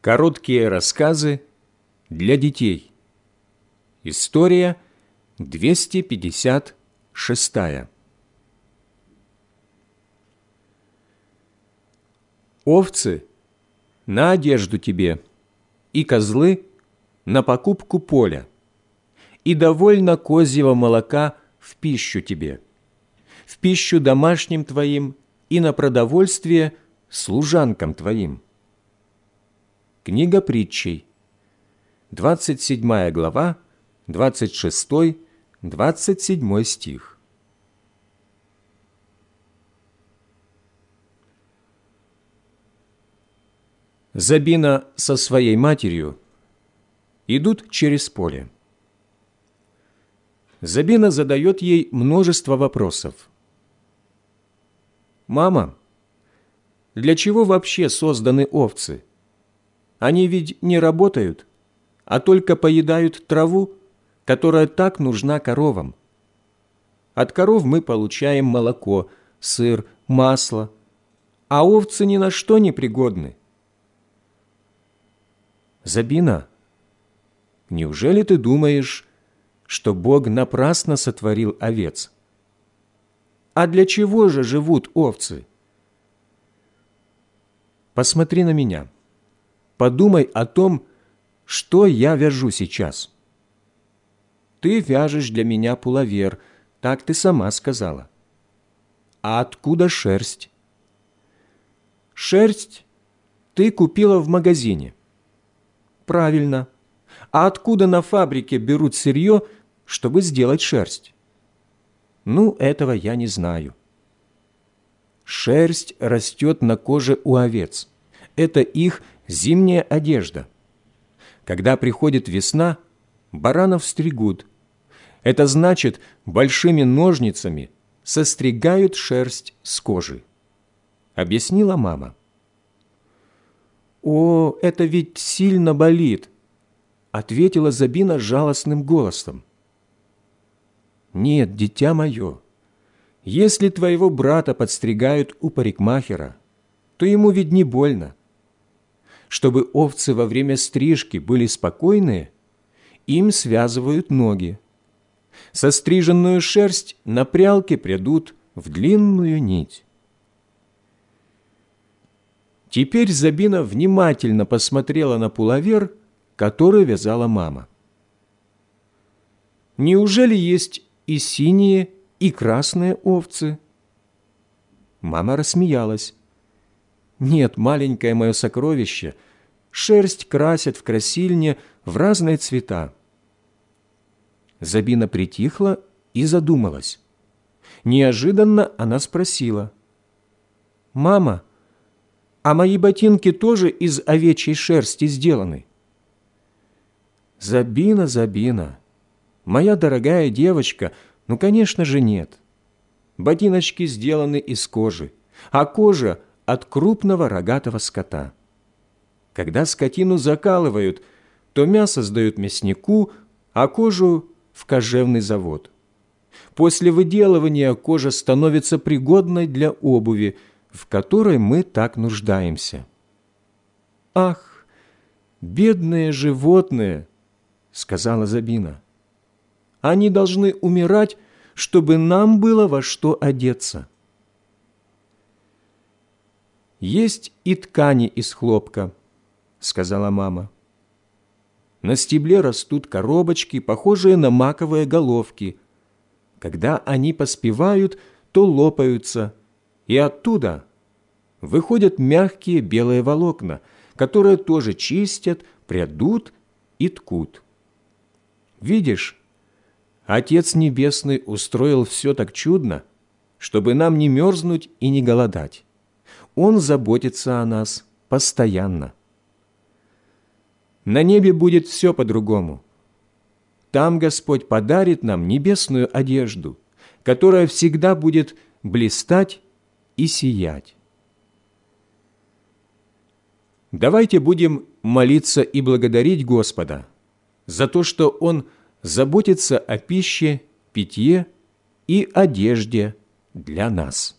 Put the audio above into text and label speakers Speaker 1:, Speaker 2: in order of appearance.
Speaker 1: Короткие рассказы для детей. История 256. Овцы на одежду тебе, и козлы на покупку поля, и довольно козьего молока в пищу тебе, в пищу домашним твоим и на продовольствие служанкам твоим Книга притчей, 27 глава, 26-27 стих. Забина со своей матерью идут через поле. Забина задает ей множество вопросов. «Мама, для чего вообще созданы овцы?» Они ведь не работают, а только поедают траву, которая так нужна коровам. От коров мы получаем молоко, сыр, масло, а овцы ни на что не пригодны. Забина, неужели ты думаешь, что Бог напрасно сотворил овец? А для чего же живут овцы? Посмотри на меня – подумай о том, что я вяжу сейчас. Ты вяжешь для меня пуловер, так ты сама сказала. А откуда шерсть? Шерсть ты купила в магазине. Правильно. А откуда на фабрике берут сырье, чтобы сделать шерсть? Ну, этого я не знаю. Шерсть растет на коже у овец. Это их зимняя одежда. Когда приходит весна, баранов стригут. Это значит, большими ножницами состригают шерсть с кожи. Объяснила мама. «О, это ведь сильно болит!» Ответила Забина жалостным голосом. «Нет, дитя мое, если твоего брата подстригают у парикмахера, то ему ведь не больно чтобы овцы во время стрижки были спокойные, им связывают ноги. Состриженную шерсть на прялке придут в длинную нить. Теперь Забина внимательно посмотрела на пуловер, который вязала мама. Неужели есть и синие, и красные овцы? Мама рассмеялась. Нет, маленькое мое сокровище, шерсть красят в красильне в разные цвета. Забина притихла и задумалась. Неожиданно она спросила. «Мама, а мои ботинки тоже из овечьей шерсти сделаны?» «Забина, Забина, моя дорогая девочка, ну, конечно же, нет. Ботиночки сделаны из кожи, а кожа от крупного рогатого скота. Когда скотину закалывают, то мясо сдают мяснику, а кожу – в кожевный завод. После выделывания кожа становится пригодной для обуви, в которой мы так нуждаемся. «Ах, бедные животные!» – сказала Забина. «Они должны умирать, чтобы нам было во что одеться». «Есть и ткани из хлопка», — сказала мама. На стебле растут коробочки, похожие на маковые головки. Когда они поспевают, то лопаются, и оттуда выходят мягкие белые волокна, которые тоже чистят, прядут и ткут. Видишь, Отец Небесный устроил все так чудно, чтобы нам не мерзнуть и не голодать. Он заботится о нас постоянно. На небе будет все по-другому. Там Господь подарит нам небесную одежду, которая всегда будет блистать и сиять. Давайте будем молиться и благодарить Господа за то, что Он заботится о пище, питье и одежде для нас.